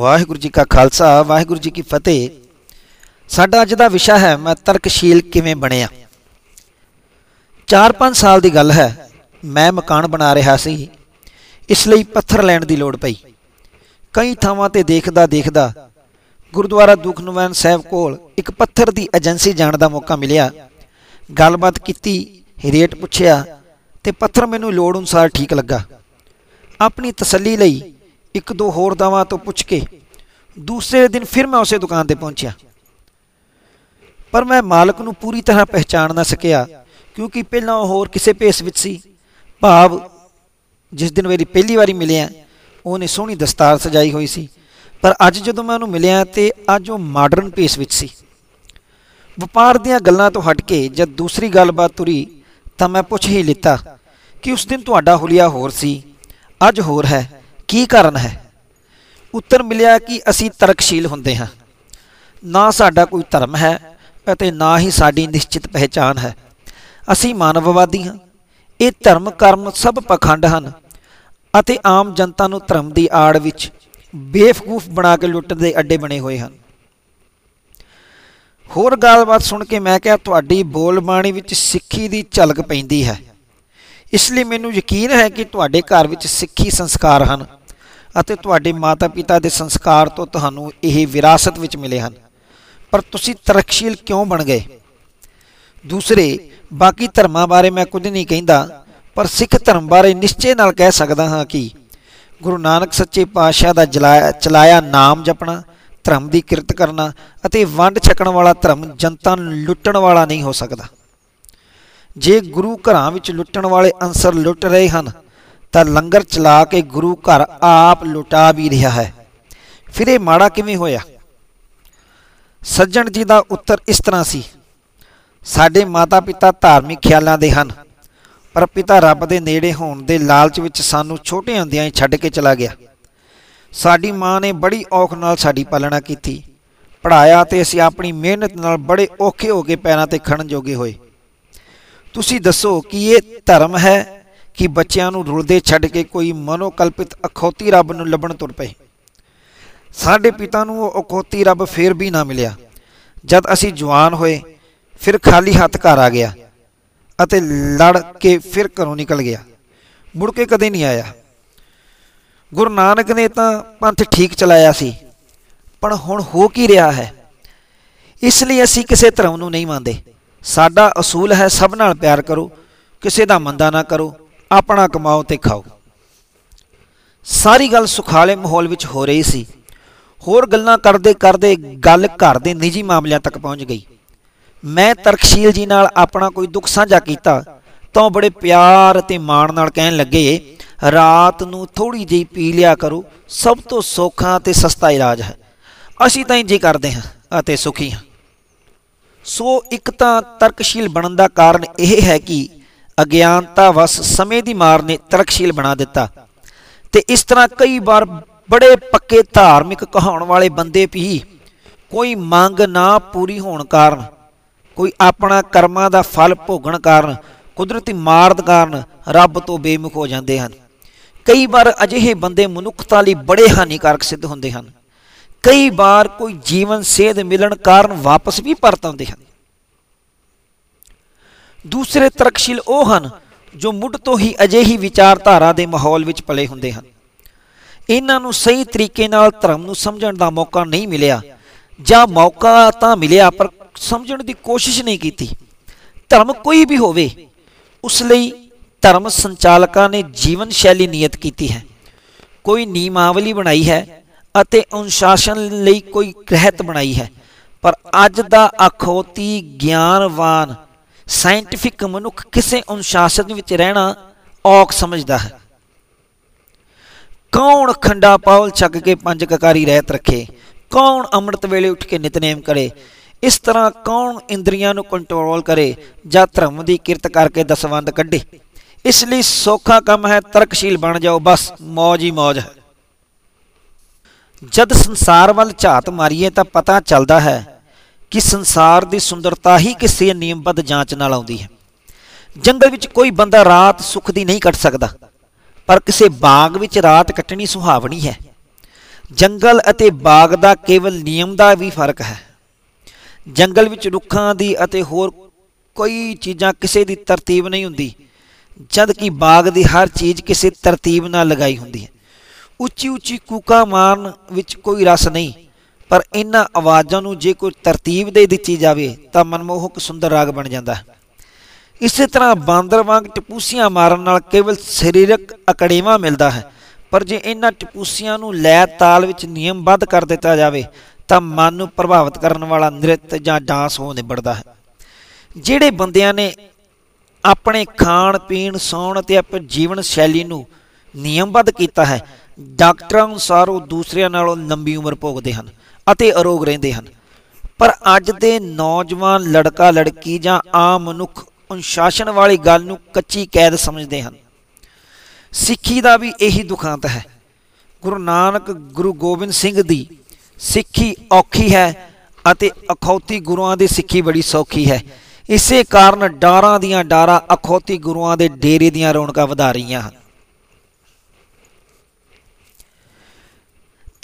ਵਾਹਿਗੁਰੂ ਜੀ ਕਾ ਖਾਲਸਾ, ਵਾਹਿਗੁਰੂ ਜੀ ਕੀ ਫਤਿਹ। ਸਾਡਾ ਅੱਜ ਦਾ ਵਿਸ਼ਾ ਹੈ, ਮੈਂ ਤਰਕਸ਼ੀਲ ਕਿਵੇਂ ਬਣਿਆ? 4-5 ਸਾਲ ਦੀ ਗੱਲ ਹੈ, ਮੈਂ ਮਕਾਨ ਬਣਾ ਰਿਹਾ ਸੀ। ਇਸ ਲਈ ਪੱਥਰ ਲੈਣ ਦੀ ਲੋੜ ਪਈ। ਕਈ ਥਾਵਾਂ ਤੇ ਦੇਖਦਾ ਦੇਖਦਾ ਗੁਰਦੁਆਰਾ ਦੁਖਨਿਵਾਰਨ ਸਾਹਿਬ ਕੋਲ ਇੱਕ ਪੱਥਰ ਦੀ ਏਜੰਸੀ ਜਾਣ ਦਾ ਮੌਕਾ ਮਿਲਿਆ। ਗੱਲਬਾਤ ਕੀਤੀ, ਰੇਟ ਪੁੱਛਿਆ ਤੇ ਪੱਥਰ ਮੈਨੂੰ ਲੋੜ ਅਨੁਸਾਰ ਠੀਕ ਲੱਗਾ। ਆਪਣੀ ਤਸੱਲੀ ਲਈ ਇੱਕ ਦੋ ਹੋਰ ਦਾਵਾਂ ਤੋਂ ਪੁੱਛ ਕੇ ਦੂਸਰੇ ਦਿਨ ਫਿਰ ਮੈਂ ਉਸੇ ਦੁਕਾਨ ਤੇ ਪਹੁੰਚਿਆ। ਪਰ ਮੈਂ ਮਾਲਕ ਨੂੰ ਪੂਰੀ ਤਰ੍ਹਾਂ ਪਹਿਚਾਣ ਨਾ ਸਕਿਆ, ਕਿਉਂਕਿ ਪਹਿਲਾਂ ਉਹ ਹੋਰ ਕਿਸੇ ਭੇਸ ਵਿੱਚ ਸੀ। ਭਾਵ ਜਿਸ ਦਿਨ ਮੇਰੀ ਪਹਿਲੀ ਵਾਰੀ ਮਿਲਿਆ, ਉਹਨੇ ਸੋਹਣੀ ਦਸਤਾਰ ਸਜਾਈ ਹੋਈ ਸੀ। ਪਰ ਅੱਜ ਜਦੋਂ ਮੈਂ ਉਹਨੂੰ ਮਿਲਿਆ ਤੇ ਅੱਜ ਉਹ ਮਾਡਰਨ ਭੇਸ ਵਿੱਚ ਸੀ। ਵਪਾਰ ਦੀਆਂ ਗੱਲਾਂ ਤੋਂ ਹਟ ਕੇ ਜਦ ਦੂਸਰੀ ਗੱਲਬਾਤ ਤੁਰੀ, ਤਾਂ ਮੈਂ ਪੁੱਛ ਹੀ ਲਿੱਤਾ ਕਿ ਉਸ ਦਿਨ ਤੁਹਾਡਾ ਹੁਲੀਆ ਹੋਰ ਸੀ, ਅੱਜ ਹੋਰ ਹੈ। ਕੀ ਕਾਰਨ ਹੈ? ਉੱਤਰ ਮਿਲਿਆ ਕਿ ਅਸੀਂ ਤਰਕਸ਼ੀਲ ਹੁੰਦੇ ਹਾਂ। ਨਾ ਸਾਡਾ ਕੋਈ ਧਰਮ ਹੈ ਅਤੇ ਨਾ ਹੀ ਸਾਡੀ ਨਿਸ਼ਚਿਤ ਪਹਿਚਾਨ ਹੈ। ਅਸੀਂ ਮਾਨਵਵਾਦੀ ਹਾਂ। ਇਹ ਧਰਮ ਕਰਮ ਸਭ ਪਖੰਡ ਹਨ ਅਤੇ ਆਮ ਜਨਤਾ ਨੂੰ ਧਰਮ ਦੀ ਆੜ ਵਿੱਚ ਬੇਵਕੂਫ ਬਣਾ ਕੇ ਲੁੱਟਣ ਦੇ ਅੱਡੇ ਬਣੇ ਹੋਏ ਹਨ। ਹੋਰ ਗੱਲਬਾਤ ਸੁਣ ਕੇ ਮੈਂ ਕਿਹਾ, ਤੁਹਾਡੀ ਬੋਲਬਾਣੀ ਵਿੱਚ ਸਿੱਖੀ ਦੀ ਝਲਕ ਪੈਂਦੀ ਹੈ। ਇਸ ਲਈ ਮੈਨੂੰ ਯਕੀਨ ਹੈ ਕਿ ਤੁਹਾਡੇ ਘਰ ਵਿੱਚ ਸਿੱਖੀ ਸੰਸਕਾਰ ਹਨ। ਅਤੇ ਤੁਹਾਡੇ ਮਾਤਾ-ਪਿਤਾ ਦੇ ਸੰਸਕਾਰ ਤੋਂ ਤੁਹਾਨੂੰ ਇਹ ਵਿਰਾਸਤ ਵਿੱਚ ਮਿਲੇ ਹਨ। ਪਰ ਤੁਸੀਂ ਤਰਕਸ਼ੀਲ ਕਿਉਂ ਬਣ ਗਏ? ਦੂਸਰੇ, ਬਾਕੀ ਧਰਮਾਂ ਬਾਰੇ ਮੈਂ ਕੁਝ ਨਹੀਂ ਕਹਿੰਦਾ, ਪਰ ਸਿੱਖ ਧਰਮ ਬਾਰੇ ਨਿਸ਼ਚੇ ਨਾਲ ਕਹਿ ਸਕਦਾ ਹਾਂ ਕਿ ਗੁਰੂ ਨਾਨਕ ਸੱਚੇ ਪਾਤਸ਼ਾਹ ਦਾ ਜਲਾਇਆ, ਚਲਾਇਆ ਨਾਮ ਜਪਣਾ, ਧਰਮ ਦੀ ਕਿਰਤ ਕਰਨਾ ਅਤੇ ਵੰਡ ਛਕਣ ਵਾਲਾ ਧਰਮ ਜਨਤਾ ਨੂੰ ਲੁੱਟਣ ਵਾਲਾ ਨਹੀਂ ਹੋ ਸਕਦਾ। ਜੇ ਗੁਰੂ ਘਰਾਂ ਵਿੱਚ ਲੁੱਟਣ ਵਾਲੇ ਅੰਸਰ ਲੁੱਟ ਰਹੇ ਹਨ ਤਾਂ ਲੰਗਰ ਚਲਾ ਕੇ ਗੁਰੂ ਘਰ ਆਪ ਲੁਟਾ ਵੀ ਰਿਹਾ ਹੈ। ਫਿਰ ਇਹ ਮਾੜਾ ਕਿਵੇਂ ਹੋਇਆ? ਸੱਜਣ ਜੀ ਦਾ ਉੱਤਰ ਇਸ ਤਰ੍ਹਾਂ ਸੀ। ਸਾਡੇ ਮਾਤਾ-ਪਿਤਾ ਧਾਰਮਿਕ ਖਿਆਲਾਂ ਦੇ ਹਨ, ਪਰ ਪਿਤਾ ਰੱਬ ਦੇ ਨੇੜੇ ਹੋਣ ਦੇ ਲਾਲਚ ਵਿੱਚ ਸਾਨੂੰ ਛੋਟੇ ਹੁੰਦਿਆਂ ਹੀ ਛੱਡ ਕੇ ਚਲਾ ਗਿਆ। ਸਾਡੀ ਮਾਂ ਨੇ ਬੜੀ ਔਖ ਨਾਲ ਸਾਡੀ ਪਾਲਣਾ ਕੀਤੀ। ਪੜਾਇਆ ਤੇ ਅਸੀਂ ਆਪਣੀ ਮਿਹਨਤ ਨਾਲ ਬੜੇ ਔਖੇ ਹੋ ਕੇ ਪੈਰਾਂ ਤੇ ਖੜਨ ਜੋਗੇ ਹੋਏ। ਤੁਸੀਂ ਦੱਸੋ ਕਿ ਇਹ ਧਰਮ ਹੈ ਕਿ ਬੱਚਿਆਂ ਨੂੰ ਰੁਲਦੇ ਛੱਡ ਕੇ ਕੋਈ ਮਨੋਕਲਪਿਤ ਅਖੌਤੀ ਰੱਬ ਨੂੰ ਲੱਭਣ ਤੁਰ ਪਏ। ਸਾਡੇ ਪਿਤਾ ਨੂੰ ਉਹ ਅਖੌਤੀ ਰੱਬ ਫੇਰ ਵੀ ਨਾ ਮਿਲਿਆ। ਜਦ ਅਸੀਂ ਜਵਾਨ ਹੋਏ, ਫਿਰ ਖਾਲੀ ਹੱਥ ਘਰ ਆ ਗਿਆ ਅਤੇ ਲੜ ਕੇ ਫਿਰ ਘਰੋਂ ਨਿਕਲ ਗਿਆ। ਮੁੜ ਕੇ ਕਦੇ ਨਹੀਂ ਆਇਆ। ਗੁਰੂ ਨਾਨਕ ਨੇ ਤਾਂ ਪੰਥ ਠੀਕ ਚਲਾਇਆ ਸੀ, ਪਰ ਹੁਣ ਹੋ ਕੀ ਰਿਹਾ ਹੈ? ਇਸ ਲਈ ਅਸੀਂ ਕਿਸੇ ਧਰਮ ਨੂੰ ਨਹੀਂ ਮੰਨਦੇ। ਸਾਡਾ ਅਸੂਲ ਹੈ ਸਭ ਨਾਲ ਪਿਆਰ ਕਰੋ, ਕਿਸੇ ਦਾ ਮੰਦਾ ਨਾ ਕਰੋ ਆਪਣਾ ਕਮਾਓ ਤੇ ਖਾਓ। ਸਾਰੀ ਗੱਲ ਸੁਖਾਲੇ ਮਾਹੌਲ ਵਿੱਚ ਹੋ ਰਹੀ ਸੀ। ਹੋਰ ਗੱਲਾਂ ਕਰਦੇ ਕਰਦੇ ਗੱਲ ਘਰ ਦੇ ਨਿੱਜੀ ਮਾਮਲਿਆਂ ਤੱਕ ਪਹੁੰਚ ਗਈ। ਮੈਂ ਤਰਕਸ਼ੀਲ ਜੀ ਨਾਲ ਆਪਣਾ ਕੋਈ ਦੁੱਖ ਸਾਂਝਾ ਕੀਤਾ ਤਾਂ ਬੜੇ ਪਿਆਰ ਅਤੇ ਮਾਣ ਨਾਲ ਕਹਿਣ ਲੱਗੇ, ਰਾਤ ਨੂੰ ਥੋੜੀ ਜਿਹੀ ਪੀ ਲਿਆ ਕਰੋ, ਸਭ ਤੋਂ ਸੌਖਾ ਤੇ ਸਸਤਾ ਇਲਾਜ ਹੈ। ਅਸੀਂ ਤਾਂ ਇੰਜ ਕਰਦੇ ਹਾਂ ਅਤੇ ਸੁਖੀ ਹਾਂ। ਸੋ ਇੱਕ ਤਾਂ ਤਰਕਸ਼ੀਲ ਬਣਨ ਦਾ ਕਾਰਨ ਇਹ ਹੈ ਕਿ ਅਗਿਆਨਤਾ ਵਸ ਸਮੇਂ ਦੀ ਮਾਰ ਨੇ ਤਰਕਸ਼ੀਲ ਬਣਾ ਦਿੱਤਾ। ਤੇ ਇਸ ਤਰ੍ਹਾਂ ਕਈ ਵਾਰ ਬੜੇ ਪੱਕੇ ਧਾਰਮਿਕ ਕਹਾਉਣ ਵਾਲੇ ਬੰਦੇ ਵੀ ਕੋਈ ਮੰਗ ਨਾ ਪੂਰੀ ਹੋਣ ਕਾਰਨ, ਕੋਈ ਆਪਣਾ ਕਰਮਾਂ ਦਾ ਫਲ ਭੋਗਣ ਕਾਰਨ, ਕੁਦਰਤੀ ਮਾਰਦ ਕਾਰਨ ਰੱਬ ਤੋਂ ਬੇਮੁਖ ਹੋ ਜਾਂਦੇ ਹਨ। ਕਈ ਵਾਰ ਅਜਿਹੇ ਬੰਦੇ ਮਨੁੱਖਤਾ ਲਈ ਬੜੇ ਹਾਨੀਕਾਰਕ ਸਿੱਧ ਹੁੰਦੇ ਹਨ। ਕਈ ਵਾਰ ਕੋਈ ਜੀਵਨ ਸੇਧ ਮਿਲਣ ਕਾਰਨ ਵਾਪਸ ਵੀ ਪਰਤ ਆਉਂਦੇ ਹਨ। ਦੂਸਰੇ ਤਰਕਸ਼ੀਲ ਉਹ ਹਨ ਜੋ ਮੁੱਢ ਤੋਂ ਹੀ ਅਜਿਹੀ ਵਿਚਾਰਧਾਰਾ ਦੇ ਮਾਹੌਲ ਵਿੱਚ ਪਲੇ ਹੁੰਦੇ ਹਨ। ਇਹਨਾਂ ਨੂੰ ਸਹੀ ਤਰੀਕੇ ਨਾਲ ਧਰਮ ਨੂੰ ਸਮਝਣ ਦਾ ਮੌਕਾ ਨਹੀਂ ਮਿਲਿਆ। ਜਾਂ ਮੌਕਾ ਤਾਂ ਮਿਲਿਆ, ਪਰ ਸਮਝਣ ਦੀ ਕੋਸ਼ਿਸ਼ ਨਹੀਂ ਕੀਤੀ। ਧਰਮ ਕੋਈ ਵੀ ਹੋਵੇ, ਉਸ ਲਈ ਧਰਮ ਸੰਚਾਲਕਾਂ ਨੇ ਜੀਵਨ ਸ਼ੈਲੀ ਨਿਯਤ ਕੀਤੀ ਹੈ। ਕੋਈ ਨਿਯਮਾਵਲੀ ਬਣਾਈ ਹੈ ਅਤੇ ਅਨੁਸ਼ਾਸਨ ਲਈ ਕੋਈ ਗ੍ਰਹਿਤ ਬਣਾਈ ਹੈ। ਪਰ ਅੱਜ ਦਾ ਅਖੌਤੀ ਗਿਆਨਵਾਨ ਸਾਇੰਟਿਫਿਕ ਮਨੁੱਖ ਕਿਸੇ ਅਨੁਸ਼ਾਸਨ ਵਿੱਚ ਰਹਿਣਾ ਔਖ ਸਮਝਦਾ ਹੈ। ਕੌਣ ਖੰਡਾ ਪਾਉਲ ਛੱਕ ਕੇ ਪੰਜ ਕਕਾਰੀ ਰਹਿਤ ਰੱਖੇ? ਕੌਣ ਅੰਮ੍ਰਿਤ ਵੇਲੇ ਉੱਠ ਕੇ ਨਿਤਨੇਮ ਕਰੇ? ਇਸ ਤਰ੍ਹਾਂ ਕੌਣ ਇੰਦਰੀਆਂ ਨੂੰ ਕੰਟਰੋਲ ਕਰੇ ਜਾਂ ਧਰਮ ਦੀ ਕਿਰਤ ਕਰਕੇ ਦਸਵੰਦ ਕੱਢੇ? ਇਸ ਲਈ ਸੌਖਾ ਕੰਮ ਹੈ, ਤਰਕਸ਼ੀਲ ਬਣ ਜਾਓ, ਬਸ ਮौज ਹੀ ਮौज ਹੈ। ਜਦ ਸੰਸਾਰ ਵੱਲ ਝਾਤ ਮਾਰੀਏ ਤਾਂ ਪਤਾ ਚੱਲਦਾ ਹੈ ਕਿ ਸੰਸਾਰ ਦੀ ਸੁੰਦਰਤਾ ਹੀ ਕਿਸੇ ਨਿਯਮਬੱਧ ਜਾਂਚ ਨਾਲ ਆਉਂਦੀ ਹੈ। ਜੰਗਲ ਵਿੱਚ ਕੋਈ ਬੰਦਾ ਰਾਤ ਸੁੱਖ ਦੀ ਨਹੀਂ ਕੱਟ ਸਕਦਾ, ਪਰ ਕਿਸੇ ਬਾਗ ਵਿੱਚ ਰਾਤ ਕੱਟਣੀ ਸੁਹਾਵਣੀ ਹੈ। ਜੰਗਲ ਅਤੇ ਬਾਗ ਦਾ ਕੇਵਲ ਨਿਯਮ ਦਾ ਵੀ ਫ਼ਰਕ ਹੈ। ਜੰਗਲ ਵਿੱਚ ਰੁੱਖਾਂ ਦੀ ਅਤੇ ਹੋਰ ਕੋਈ ਚੀਜ਼ਾਂ ਕਿਸੇ ਦੀ ਤਰਤੀਬ ਨਹੀਂ ਹੁੰਦੀ ਜਦ ਕਿ ਬਾਗ ਦੀ ਹਰ ਚੀਜ਼ ਕਿਸੇ ਤਰਤੀਬ ਨਾਲ ਲਗਾਈ ਹੁੰਦੀ ਹੈ। ਉੱਚੀ ਉੱਚੀ ਕੂਕਾ ਮਾਰਨ ਵਿੱਚ ਕੋਈ ਰਸ ਨਹੀਂ ਪਰ ਇਹਨਾਂ ਆਵਾਜ਼ਾਂ ਨੂੰ ਜੇ ਕੋਈ ਤਰਤੀਬ ਦੇ ਦਿੱਤੀ ਜਾਵੇ, ਤਾਂ ਮਨਮੋਹਕ ਸੁੰਦਰ ਰਾਗ ਬਣ ਜਾਂਦਾ ਹੈ। ਇਸੇ ਤਰ੍ਹਾਂ ਬਾਂਦਰ ਵਾਂਗ ਟਪੂਸੀਆਂ ਮਾਰਨ ਨਾਲ ਕੇਵਲ ਸਰੀਰਕ ਅਕੜੇਵਾ ਮਿਲਦਾ ਹੈ। ਪਰ ਜੇ ਇਹਨਾਂ ਟਪੂਸੀਆਂ ਨੂੰ ਲੈ ਤਾਲ ਵਿੱਚ ਨਿਯਮਬੱਧ ਕਰ ਦਿੱਤਾ ਜਾਵੇ, ਤਾਂ ਮਨ ਨੂੰ ਪ੍ਰਭਾਵਿਤ ਕਰਨ ਵਾਲਾ ਨ੍ਰਿਤ ਜਾਂ ਡਾਂਸ ਹੋ ਨਿਬੜਦਾ ਹੈ। ਜਿਹੜੇ ਬੰਦਿਆਂ ਨੇ ਆਪਣੇ ਖਾਣ ਪੀਣ ਸੌਣ ਅਤੇ ਆਪਣੇ ਜੀਵਨ ਸ਼ੈਲੀ ਨੂੰ ਨਿਯਮਬੱਧ ਕੀਤਾ ਹੈ ਡਾਕਟਰਾਂ ਅਨੁਸਾਰ ਉਹ ਦੂਸਰਿਆਂ ਨਾਲੋਂ ਲੰਬੀ ਉਮਰ ਭੋਗਦੇ ਹਨ ਅਤੇ ਅਰੋਗ ਰਹਿੰਦੇ ਹਨ। ਪਰ ਅੱਜ ਦੇ ਨੌਜਵਾਨ ਲੜਕਾ ਲੜਕੀ ਜਾਂ ਆਮ ਮਨੁੱਖ ਅਨੁਸ਼ਾਸਨ ਵਾਲੀ ਗੱਲ ਨੂੰ ਕੱਚੀ ਕੈਦ ਸਮਝਦੇ ਹਨ। ਸਿੱਖੀ ਦਾ ਵੀ ਇਹੀ ਦੁਖਾਂਤ ਹੈ। ਗੁਰੂ ਨਾਨਕ, ਗੁਰੂ ਗੋਬਿੰਦ ਸਿੰਘ ਦੀ ਸਿੱਖੀ ਔਖੀ ਹੈ ਅਤੇ ਅਖੌਤੀ ਗੁਰੂਆਂ ਦੀ ਸਿੱਖੀ ਬੜੀ ਸੌਖੀ ਹੈ। ਇਸੇ ਕਾਰਨ ਡਾਰਾਂ ਦੀਆਂ ਡਾਰਾਂ ਅਖੌਤੀ ਗੁਰੂਆਂ ਦੇ ਡੇਰੇ ਦੀਆਂ ਰੌਣਕਾਂ ਵਧਾ ਰਹੀਆਂ ਹਨ।